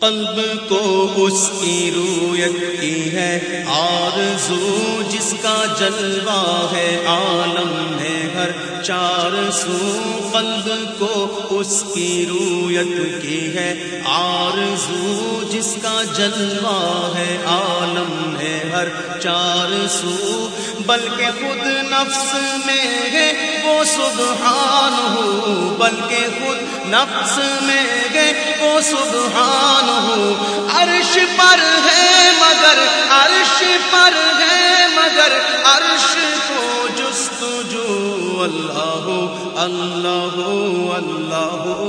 قلب کو اس کی رویت کی ہے۔ آرزو جس کا جلوہ ہے، عالم ہے۔ ہر چار سو قلب کو اس کی رویت کی ہے۔ آرزو جس کا جلوہ ہے، عالم ہے۔ ہر چار سو، بلکہ خود نفس میں ہے سبحان ہو بلکہ خود نفس میں ہے وہ سبحان ہو عرش پر ہے مگر عرش پر ہے مگر عرش کو جستجو اللہ ہو اللہ ہو اللہ ہو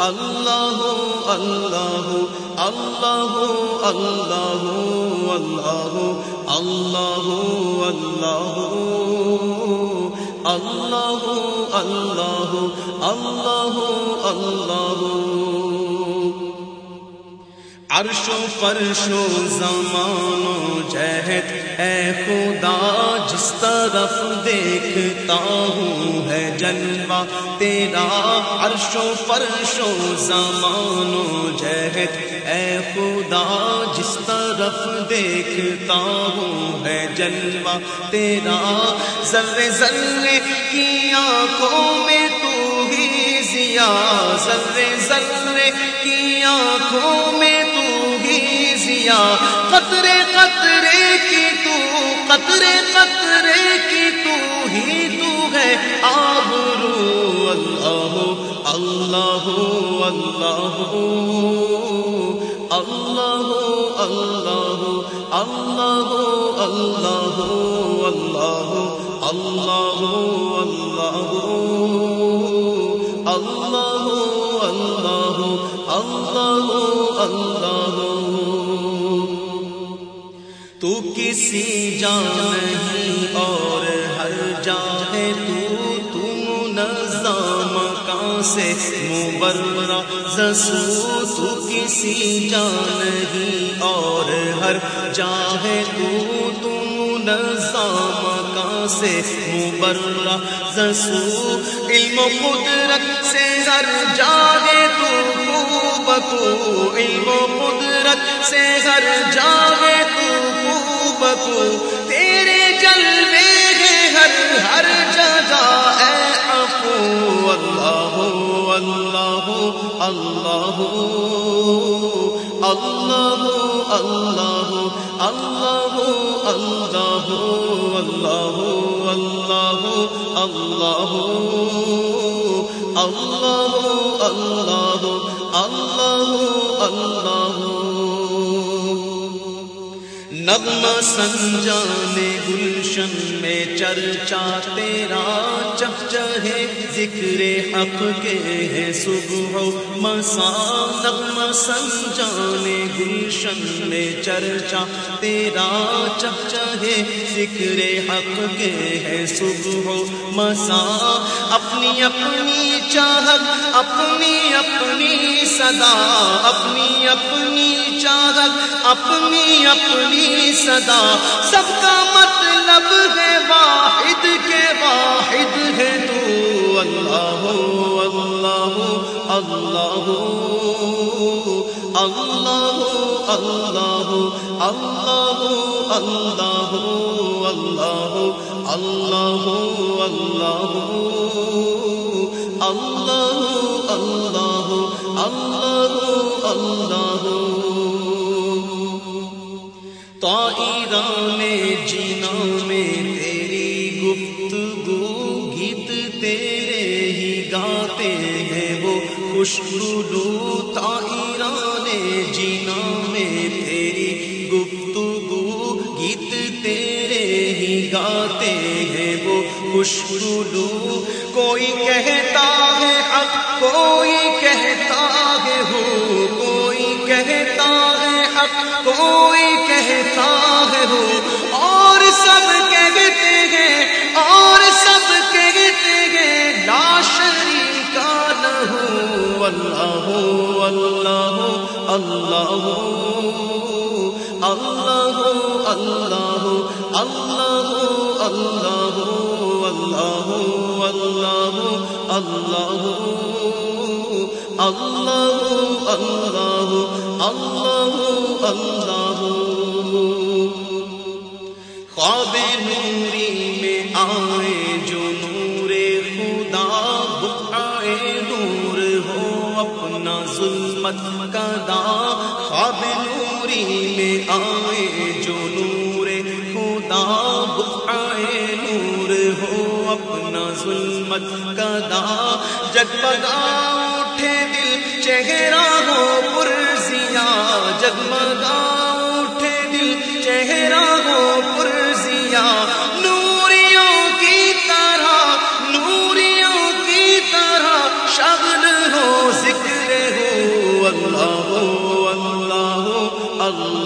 اللہ ہو اللہ ہو اللہ ہو اللہ ہو اللہ ہو اللہ ہو اللہ ہو اللہ اللہ اللہ عرش و فرش و زمان و جہد، اے خدا، جس طرف دیکھتا ہوں ہے جلوہ تیرا۔ عرش و فرش و زمان و جہد، اے خدا، جس طرف دیکھتا ہوں ہے جلوہ تیرا۔ ذرے ذرے کی آنکھوں میں تو ہی ضیا ذرے ذرے کی آنکھوں قطرے قطرے کی تو قطرے قطرے کی تو ہی تو ہے آبرو اللہ اللہ اللہ اللہ اللہ اللہ اللہ اللہ اللہ اللہ اللہ اللہ اللہ تو کسی جا نہیں اور ہر جا ہے تو تم نظام کا سے؟ مبرا زسو تو کسی جا نہیں اور ہر جا ہے تو تم نظام کا سے؟ مبرا زسو علم و قدرت سے ہر جاگے تو بکو علم و قدرت سے ہر جاگے بکو تیرے جلوے ہیں ہر ہر جگہ اے افو اللہ اللہ اللہ اللہ اللہ اللہ اللہ اللہ اللہ اللہ اللہ اللہ اللہ اللہ نغمہ سنجانے گلشن میں چرچا تیرا چہ چہے ذکر حق کے ہے، صبح و مسا۔ نغمہ سنجانے گلشن میں چرچا تیرا چہ چہے ذکر حق کے ہے، صبح و مسا۔ اپنی اپنی چاہت، اپنی اپنی صدا۔ اپنی اپنی چاہت، اپنی اپنی صدا سب کا مطلب ہے واحد کے واحد ہے تو اللہ اللہ اللہ اللہ اللہ اللہ اللہ اللہ اللہ اللہ اللہ اللہ اللہ تائران جینا میں تیری گفتگو، گیت تیرے ہی گاتے ہیں وہ۔ خوشبو تائران جینا میں تیری گفتگو، گیت تیرے ہی گاتے ہیں وہ۔ خوشبو کوئی کہتا ہے اب کوئی کہتا ہے ہو کوئی کہتا حق، کوئی کہتا ہو اور سب کہتے ہیں اور سب کہتے ہیں لا شریک لہو اللہ اللہ اللہ اللہ اللہ اللہ اللہ اللہ اللہ اللہ اللہ اللہ اللہ خواب آئے جو نور خدا بخائے نور ہو اپنا ظلمت کدا خواب نوری میں آئے جو نور خدا بخائے نور ہو اپنا ظلمت کدا جگمگا اٹھے دل چہرہ